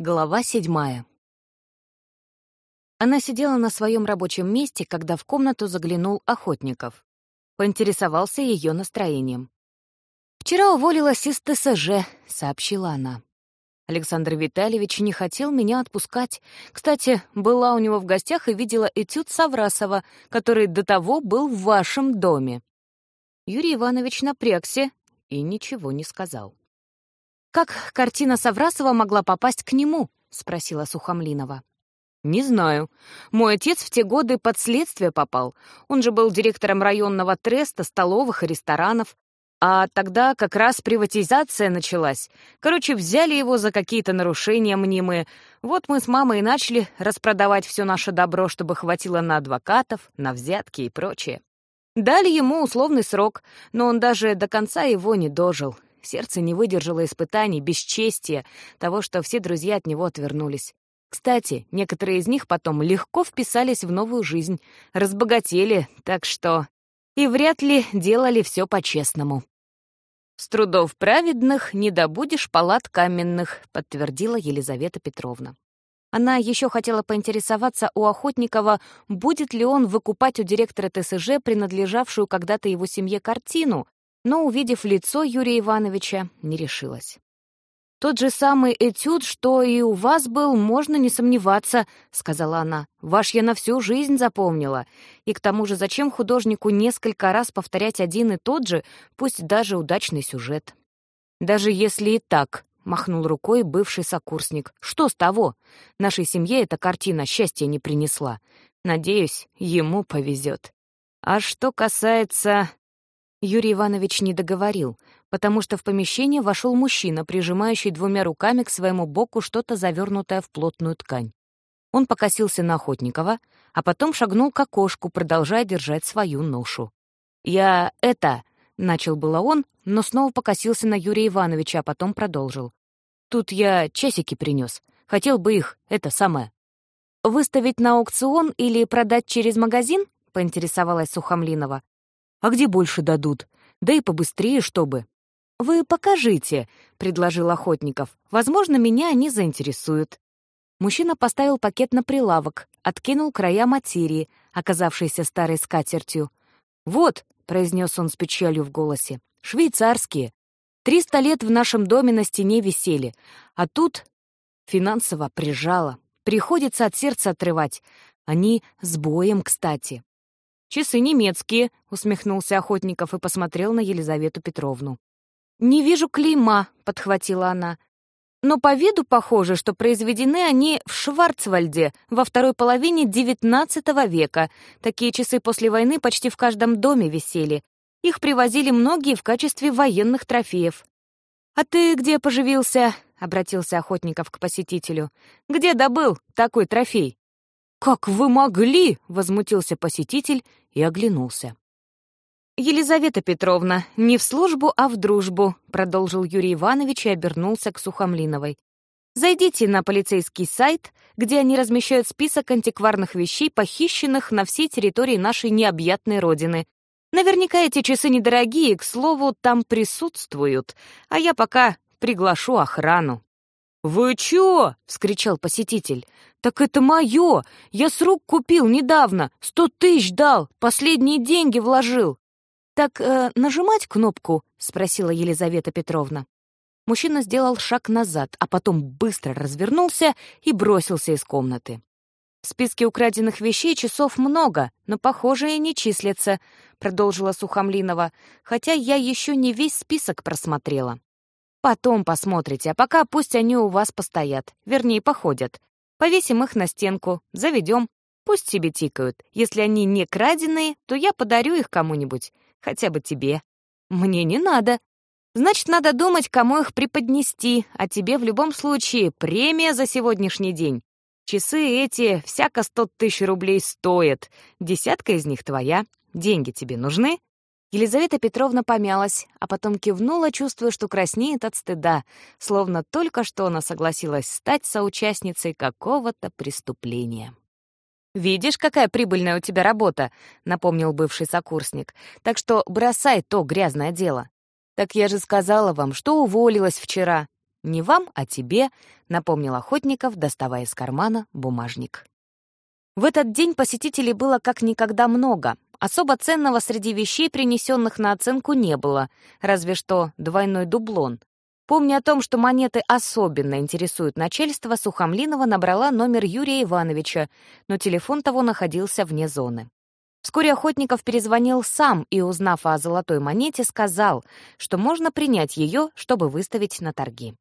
Глава седьмая. Она сидела на своем рабочем месте, когда в комнату заглянул Охотников. Поинтересовался ее настроением. «Вчера уволилась из ТСЖ», — сообщила она. Александр Витальевич не хотел меня отпускать. Кстати, была у него в гостях и видела этюд Саврасова, который до того был в вашем доме. Юрий Иванович напрягся и ничего не сказал. «Как картина Саврасова могла попасть к нему?» — спросила Сухомлинова. «Не знаю. Мой отец в те годы под следствие попал. Он же был директором районного треста, столовых и ресторанов. А тогда как раз приватизация началась. Короче, взяли его за какие-то нарушения мнимые. Вот мы с мамой и начали распродавать все наше добро, чтобы хватило на адвокатов, на взятки и прочее. Дали ему условный срок, но он даже до конца его не дожил. Сердце не выдержало испытаний, бесчестия, того, что все друзья от него отвернулись. Кстати, некоторые из них потом легко вписались в новую жизнь, разбогатели, так что... И вряд ли делали все по-честному. «С трудов праведных не добудешь палат каменных», — подтвердила Елизавета Петровна. Она еще хотела поинтересоваться у Охотникова, будет ли он выкупать у директора ТСЖ принадлежавшую когда-то его семье картину, но, увидев лицо Юрия Ивановича, не решилась. «Тот же самый этюд, что и у вас был, можно не сомневаться», — сказала она. «Ваш я на всю жизнь запомнила. И к тому же зачем художнику несколько раз повторять один и тот же, пусть даже удачный сюжет?» «Даже если и так», — махнул рукой бывший сокурсник. «Что с того? Нашей семье эта картина счастья не принесла. Надеюсь, ему повезет. А что касается Юрий Иванович не договорил, потому что в помещение вошел мужчина, прижимающий двумя руками к своему боку что-то завернутое в плотную ткань. Он покосился на Охотникова, а потом шагнул к окошку, продолжая держать свою ношу. «Я это...» — начал было он, но снова покосился на Юрия Ивановича, а потом продолжил. «Тут я часики принес. Хотел бы их, это самое». «Выставить на аукцион или продать через магазин?» — поинтересовалась Сухомлинова. А где больше дадут? Да и побыстрее, чтобы. «Вы покажите», — предложил Охотников. «Возможно, меня они заинтересуют». Мужчина поставил пакет на прилавок, откинул края материи, оказавшейся старой скатертью. «Вот», — произнес он с печалью в голосе, — «швейцарские. Триста лет в нашем доме на стене висели, а тут финансово прижало. Приходится от сердца отрывать. Они с боем, кстати. «Часы немецкие», — усмехнулся Охотников и посмотрел на Елизавету Петровну. «Не вижу клейма», — подхватила она. «Но по виду похоже, что произведены они в Шварцвальде во второй половине XIX века. Такие часы после войны почти в каждом доме висели. Их привозили многие в качестве военных трофеев». «А ты где поживился?» — обратился Охотников к посетителю. «Где добыл такой трофей?» «Как вы могли?» — возмутился посетитель и оглянулся. «Елизавета Петровна, не в службу, а в дружбу», — продолжил Юрий Иванович и обернулся к Сухомлиновой. «Зайдите на полицейский сайт, где они размещают список антикварных вещей, похищенных на всей территории нашей необъятной родины. Наверняка эти часы недорогие, к слову, там присутствуют, а я пока приглашу охрану». «Вы чё?» — вскричал посетитель. «Так это мое! Я с рук купил недавно, сто тысяч дал, последние деньги вложил!» «Так э, нажимать кнопку?» — спросила Елизавета Петровна. Мужчина сделал шаг назад, а потом быстро развернулся и бросился из комнаты. «В списке украденных вещей часов много, но, похоже, и не числятся», — продолжила Сухомлинова, «хотя я еще не весь список просмотрела. Потом посмотрите, а пока пусть они у вас постоят, вернее, походят. Повесим их на стенку, заведем. Пусть себе тикают. Если они не краденые, то я подарю их кому-нибудь. Хотя бы тебе. Мне не надо. Значит, надо думать, кому их преподнести, а тебе в любом случае премия за сегодняшний день. Часы эти всяко сто тысяч рублей стоят. Десятка из них твоя. Деньги тебе нужны? Елизавета Петровна помялась, а потом кивнула, чувствуя, что краснеет от стыда, словно только что она согласилась стать соучастницей какого-то преступления. «Видишь, какая прибыльная у тебя работа», — напомнил бывший сокурсник. «Так что бросай то грязное дело». «Так я же сказала вам, что уволилась вчера». «Не вам, а тебе», — напомнил Охотников, доставая из кармана бумажник. В этот день посетителей было как никогда много. Особо ценного среди вещей, принесенных на оценку, не было, разве что двойной дублон. Помня о том, что монеты особенно интересуют начальство, Сухомлинова набрала номер Юрия Ивановича, но телефон того находился вне зоны. Вскоре Охотников перезвонил сам и, узнав о золотой монете, сказал, что можно принять ее, чтобы выставить на торги.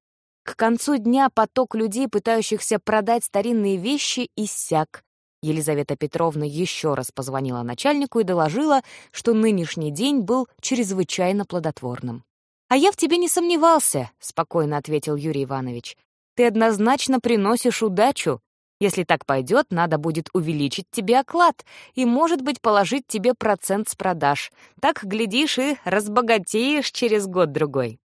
К концу дня поток людей, пытающихся продать старинные вещи, иссяк. Елизавета Петровна еще раз позвонила начальнику и доложила, что нынешний день был чрезвычайно плодотворным. «А я в тебе не сомневался», — спокойно ответил Юрий Иванович. «Ты однозначно приносишь удачу. Если так пойдет, надо будет увеличить тебе оклад и, может быть, положить тебе процент с продаж. Так, глядишь, и разбогатеешь через год-другой».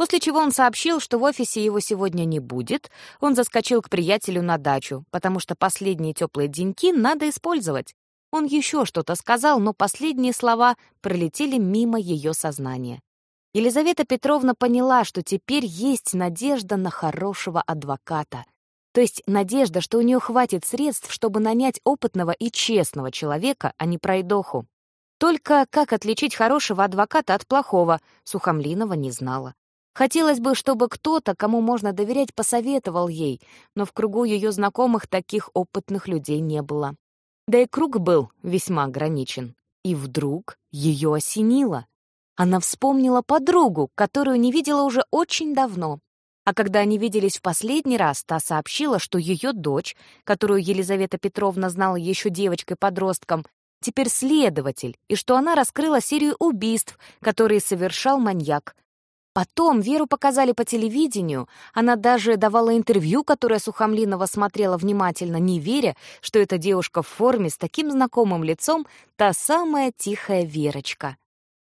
После чего он сообщил, что в офисе его сегодня не будет, он заскочил к приятелю на дачу, потому что последние теплые деньки надо использовать. Он еще что-то сказал, но последние слова пролетели мимо ее сознания. Елизавета Петровна поняла, что теперь есть надежда на хорошего адвоката. То есть надежда, что у нее хватит средств, чтобы нанять опытного и честного человека, а не пройдоху. Только как отличить хорошего адвоката от плохого, Сухомлинова не знала. Хотелось бы, чтобы кто-то, кому можно доверять, посоветовал ей, но в кругу ее знакомых таких опытных людей не было. Да и круг был весьма ограничен. И вдруг ее осенило. Она вспомнила подругу, которую не видела уже очень давно. А когда они виделись в последний раз, та сообщила, что ее дочь, которую Елизавета Петровна знала еще девочкой-подростком, теперь следователь, и что она раскрыла серию убийств, которые совершал маньяк, Потом Веру показали по телевидению, она даже давала интервью, которое Сухомлинова смотрела внимательно, не веря, что эта девушка в форме с таким знакомым лицом — та самая тихая Верочка.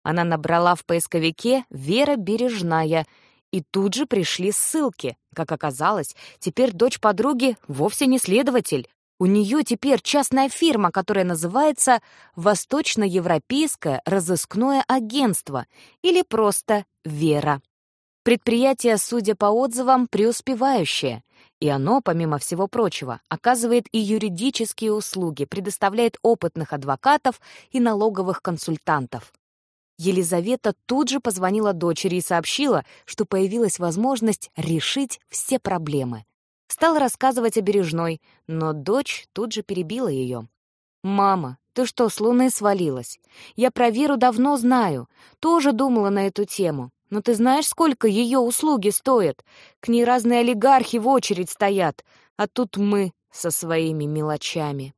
Она набрала в поисковике «Вера Бережная», и тут же пришли ссылки. Как оказалось, теперь дочь подруги вовсе не следователь. У нее теперь частная фирма, которая называется «Восточноевропейское разыскное агентство» или просто «Вера». Предприятие, судя по отзывам, преуспевающее, и оно, помимо всего прочего, оказывает и юридические услуги, предоставляет опытных адвокатов и налоговых консультантов. Елизавета тут же позвонила дочери и сообщила, что появилась возможность решить все проблемы. Стала рассказывать о Бережной, но дочь тут же перебила ее. «Мама, ты что, с луны свалилась? Я про Веру давно знаю, тоже думала на эту тему. Но ты знаешь, сколько ее услуги стоят? К ней разные олигархи в очередь стоят, а тут мы со своими мелочами».